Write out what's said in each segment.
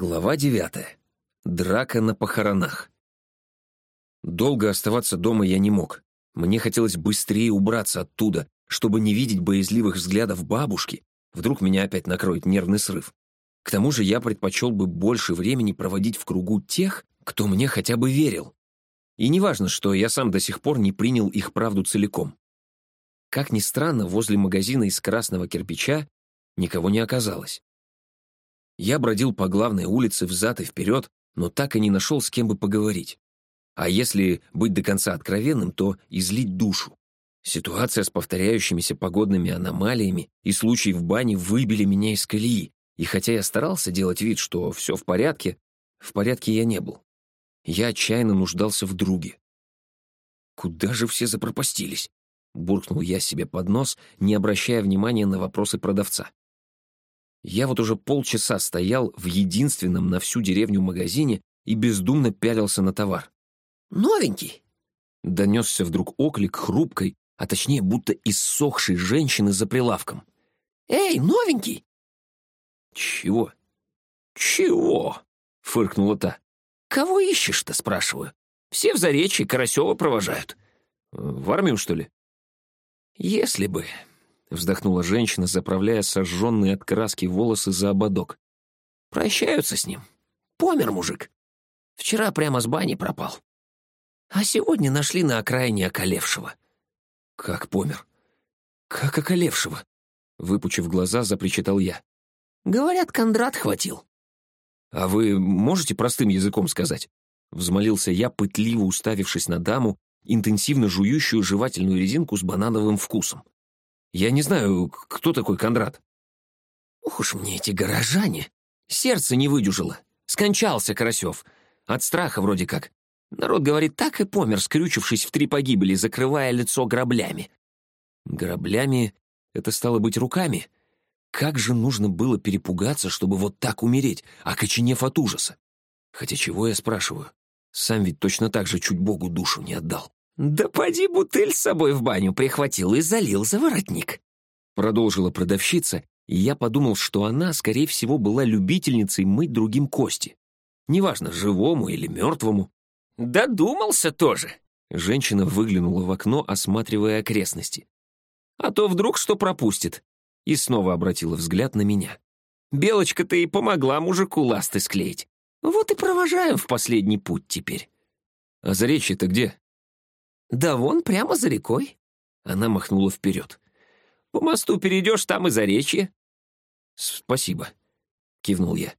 Глава девятая. Драка на похоронах. Долго оставаться дома я не мог. Мне хотелось быстрее убраться оттуда, чтобы не видеть боязливых взглядов бабушки. Вдруг меня опять накроет нервный срыв. К тому же я предпочел бы больше времени проводить в кругу тех, кто мне хотя бы верил. И неважно, что я сам до сих пор не принял их правду целиком. Как ни странно, возле магазина из красного кирпича никого не оказалось. Я бродил по главной улице взад и вперед, но так и не нашел с кем бы поговорить. А если быть до конца откровенным, то излить душу. Ситуация с повторяющимися погодными аномалиями и случай в бане выбили меня из колеи, и хотя я старался делать вид, что все в порядке, в порядке я не был. Я отчаянно нуждался в друге. «Куда же все запропастились?» — буркнул я себе под нос, не обращая внимания на вопросы продавца. Я вот уже полчаса стоял в единственном на всю деревню магазине и бездумно пялился на товар. «Новенький!» Донесся вдруг оклик хрупкой, а точнее будто иссохшей женщины за прилавком. «Эй, новенький!» «Чего? Чего?» — фыркнула та. «Кого ищешь-то?» — спрашиваю. «Все в Заречье Карасева провожают». «В армию, что ли?» «Если бы», — вздохнула женщина, заправляя сожженные от краски волосы за ободок. «Прощаются с ним. Помер мужик. Вчера прямо с бани пропал. А сегодня нашли на окраине околевшего». «Как помер? Как околевшего?» Выпучив глаза, запричитал я. «Говорят, Кондрат хватил». «А вы можете простым языком сказать?» Взмолился я, пытливо уставившись на даму, интенсивно жующую жевательную резинку с банановым вкусом. Я не знаю, кто такой Кондрат». «Ух уж мне эти горожане! Сердце не выдюжило. Скончался Карасев. От страха вроде как. Народ говорит, так и помер, скрючившись в три погибели, закрывая лицо граблями». «Граблями — это стало быть руками?» Как же нужно было перепугаться, чтобы вот так умереть, окоченев от ужаса? Хотя чего я спрашиваю? Сам ведь точно так же чуть Богу душу не отдал. «Да поди бутыль с собой в баню прихватил и залил за воротник», продолжила продавщица, и я подумал, что она, скорее всего, была любительницей мыть другим кости. Неважно, живому или мертвому. «Додумался тоже», Женщина выглянула в окно, осматривая окрестности. «А то вдруг что пропустит?» И снова обратила взгляд на меня. «Белочка-то и помогла мужику ласты склеить. Вот и провожаем в последний путь теперь». «А заречье-то где?» «Да вон, прямо за рекой». Она махнула вперед. «По мосту перейдешь, там и заречье». «Спасибо», — кивнул я.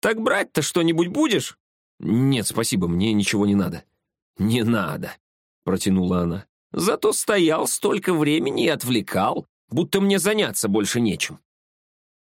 «Так брать-то что-нибудь будешь?» «Нет, спасибо, мне ничего не надо». «Не надо», — протянула она. «Зато стоял столько времени и отвлекал, будто мне заняться больше нечем».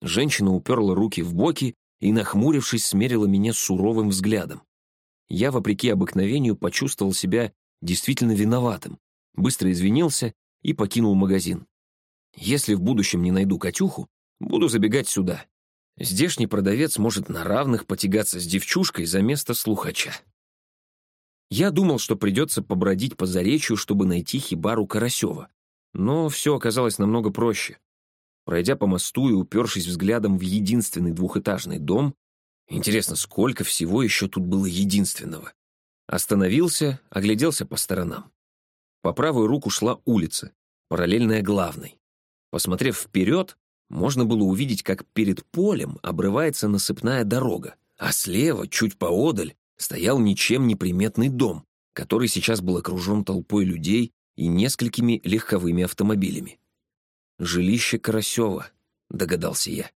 Женщина уперла руки в боки и, нахмурившись, смерила меня суровым взглядом. Я, вопреки обыкновению, почувствовал себя действительно виноватым, быстро извинился и покинул магазин. Если в будущем не найду Катюху, буду забегать сюда. Здешний продавец может на равных потягаться с девчушкой за место слухача. Я думал, что придется побродить по заречью, чтобы найти хибару Карасева. Но все оказалось намного проще. Пройдя по мосту и упершись взглядом в единственный двухэтажный дом, интересно, сколько всего еще тут было единственного, Остановился, огляделся по сторонам. По правую руку шла улица, параллельная главной. Посмотрев вперед, можно было увидеть, как перед полем обрывается насыпная дорога, а слева, чуть поодаль, стоял ничем не приметный дом, который сейчас был окружен толпой людей и несколькими легковыми автомобилями. «Жилище Карасева», — догадался я.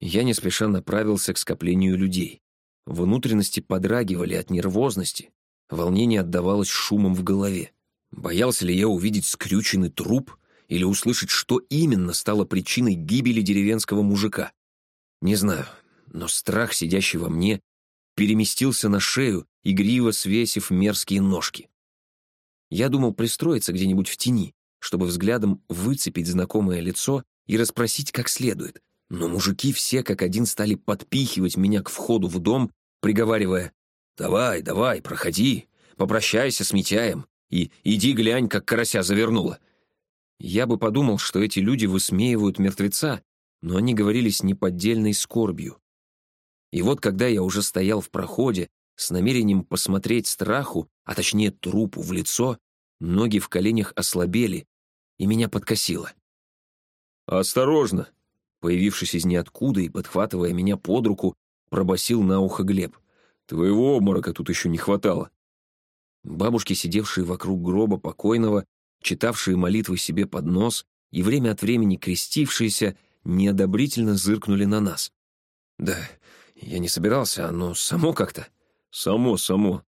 Я не спеша направился к скоплению людей. Внутренности подрагивали от нервозности, волнение отдавалось шумом в голове. Боялся ли я увидеть скрюченный труп или услышать, что именно стало причиной гибели деревенского мужика? Не знаю, но страх, сидящий во мне, переместился на шею, игриво свесив мерзкие ножки. Я думал пристроиться где-нибудь в тени, чтобы взглядом выцепить знакомое лицо и расспросить как следует. Но мужики все как один стали подпихивать меня к входу в дом, приговаривая «Давай, давай, проходи, попрощайся с Митяем и иди глянь, как карася завернула». Я бы подумал, что эти люди высмеивают мертвеца, но они говорили с неподдельной скорбью. И вот когда я уже стоял в проходе, с намерением посмотреть страху, а точнее трупу в лицо, ноги в коленях ослабели, и меня подкосило. «Осторожно!» Появившись из ниоткуда и подхватывая меня под руку, пробасил на ухо Глеб. «Твоего обморока тут еще не хватало». Бабушки, сидевшие вокруг гроба покойного, читавшие молитвы себе под нос и время от времени крестившиеся, неодобрительно зыркнули на нас. «Да, я не собирался, оно само как-то». «Само, само.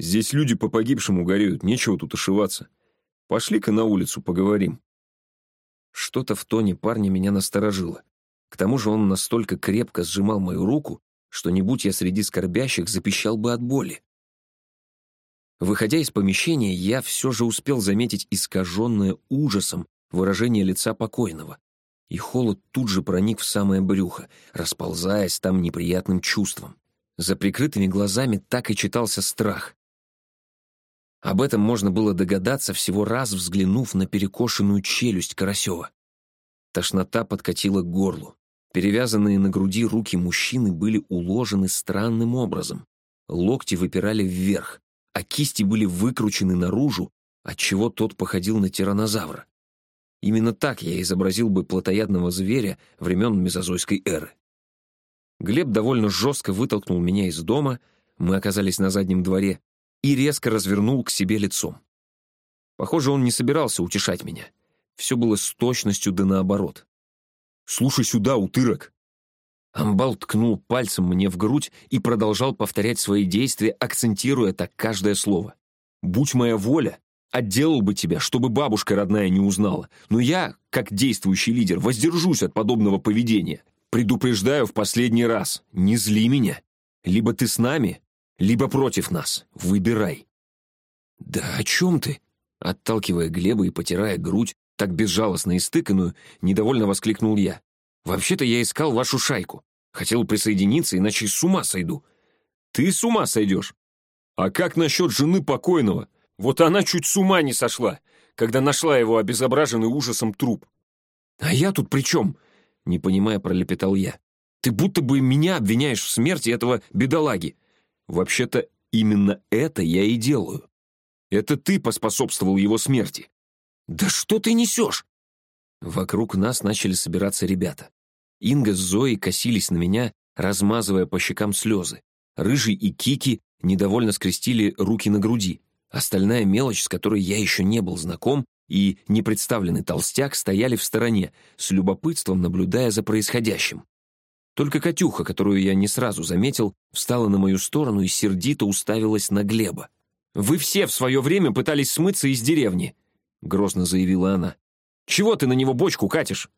Здесь люди по погибшему горюют, нечего тут ошиваться. Пошли-ка на улицу поговорим». Что-то в тоне парня меня насторожило. К тому же он настолько крепко сжимал мою руку, что не будь я среди скорбящих, запищал бы от боли. Выходя из помещения, я все же успел заметить искаженное ужасом выражение лица покойного, и холод тут же проник в самое брюхо, расползаясь там неприятным чувством. За прикрытыми глазами так и читался страх. Об этом можно было догадаться, всего раз взглянув на перекошенную челюсть Карасева. Тошнота подкатила к горлу. Перевязанные на груди руки мужчины были уложены странным образом. Локти выпирали вверх, а кисти были выкручены наружу, отчего тот походил на тиранозавра. Именно так я изобразил бы плотоядного зверя времен мезозойской эры. Глеб довольно жестко вытолкнул меня из дома, мы оказались на заднем дворе, и резко развернул к себе лицом. Похоже, он не собирался утешать меня. Все было с точностью да наоборот. «Слушай сюда, утырок!» Амбал ткнул пальцем мне в грудь и продолжал повторять свои действия, акцентируя так каждое слово. «Будь моя воля, отделал бы тебя, чтобы бабушка родная не узнала. Но я, как действующий лидер, воздержусь от подобного поведения. Предупреждаю в последний раз, не зли меня. Либо ты с нами, либо против нас. Выбирай». «Да о чем ты?» Отталкивая Глеба и потирая грудь, так безжалостно истыканную, недовольно воскликнул я. «Вообще-то я искал вашу шайку. Хотел присоединиться, иначе с ума сойду». «Ты с ума сойдешь?» «А как насчет жены покойного? Вот она чуть с ума не сошла, когда нашла его обезображенный ужасом труп». «А я тут при чем?» — не понимая, пролепетал я. «Ты будто бы меня обвиняешь в смерти этого бедолаги. Вообще-то именно это я и делаю. Это ты поспособствовал его смерти. Да что ты несешь? Вокруг нас начали собираться ребята. Инга с Зоей косились на меня, размазывая по щекам слезы. Рыжий и Кики недовольно скрестили руки на груди. Остальная мелочь, с которой я еще не был знаком, и непредставленный толстяк стояли в стороне, с любопытством наблюдая за происходящим. Только Катюха, которую я не сразу заметил, встала на мою сторону и сердито уставилась на Глеба. «Вы все в свое время пытались смыться из деревни», — грозно заявила она. «Чего ты на него бочку катишь?»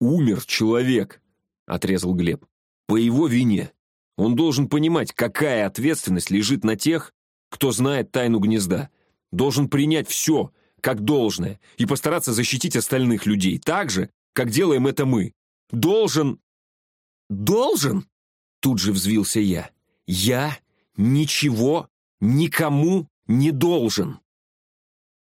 «Умер человек», — отрезал Глеб. «По его вине. Он должен понимать, какая ответственность лежит на тех, кто знает тайну гнезда. Должен принять все, как должное, и постараться защитить остальных людей, так же, как делаем это мы. Должен...» «Должен?» Тут же взвился я. «Я ничего никому не должен!»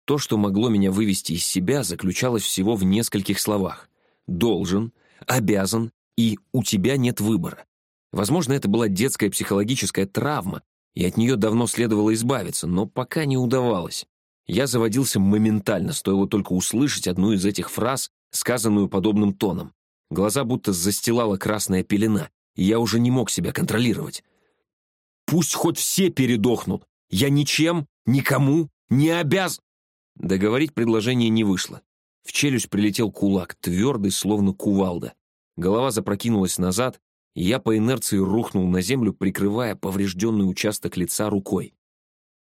То, что могло меня вывести из себя, заключалось всего в нескольких словах. «Должен», «обязан» и «у тебя нет выбора». Возможно, это была детская психологическая травма, и от нее давно следовало избавиться, но пока не удавалось. Я заводился моментально, стоило только услышать одну из этих фраз, сказанную подобным тоном. Глаза будто застилала красная пелена, и я уже не мог себя контролировать. «Пусть хоть все передохнут! Я ничем, никому не обяз...» Договорить предложение не вышло. В челюсть прилетел кулак, твердый, словно кувалда. Голова запрокинулась назад, и я по инерции рухнул на землю, прикрывая поврежденный участок лица рукой.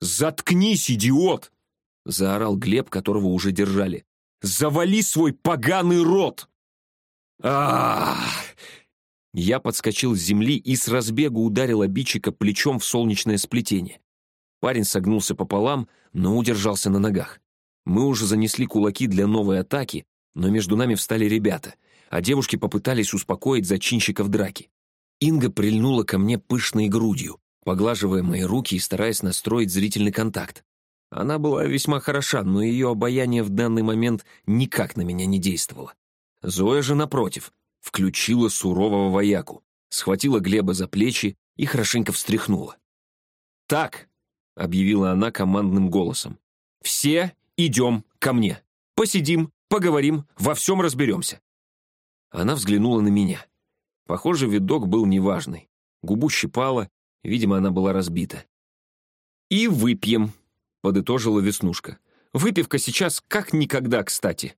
«Заткнись, идиот!» — заорал Глеб, которого уже держали. «Завали свой поганый рот!» а Я подскочил с земли и с разбегу ударил обидчика плечом в солнечное сплетение. Парень согнулся пополам, но удержался на ногах. Мы уже занесли кулаки для новой атаки, но между нами встали ребята, а девушки попытались успокоить зачинщиков драки. Инга прильнула ко мне пышной грудью, поглаживая мои руки и стараясь настроить зрительный контакт. Она была весьма хороша, но ее обаяние в данный момент никак на меня не действовало. Зоя же, напротив, включила сурового вояку. схватила Глеба за плечи и хорошенько встряхнула. «Так», — объявила она командным голосом, — «все идем ко мне. Посидим, поговорим, во всем разберемся». Она взглянула на меня. Похоже, видок был неважный. Губу щипала, видимо, она была разбита. «И выпьем», — подытожила Веснушка. «Выпивка сейчас как никогда кстати».